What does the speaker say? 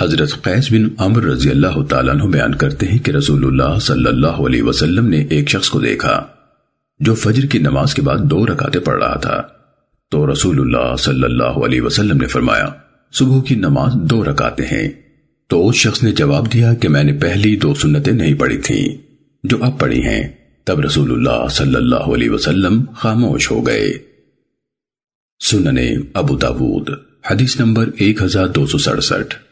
حضرت قیس بن عمر رضی اللہ تعالیٰ عنہ بیان کرتے ہیں کہ رسول اللہ صلی اللہ علیہ وسلم نے ایک شخص کو دیکھا جو فجر کی نماز کے بعد دو رکعتیں پڑھ رہا تھا۔ تو رسول اللہ صلی اللہ علیہ وسلم نے فرمایا، صبح کی نماز دو رکعتیں ہیں۔ تو اس شخص نے جواب دیا کہ میں نے پہلی دو سنتیں نہیں پڑھی تھیں جو اب پڑھی ہیں۔ تب رسول اللہ صلی اللہ علیہ وسلم خاموش ہو گئے۔ سننے ابو داود، حدیث نمبر ایک ہزار دو سو سڑسٹھ۔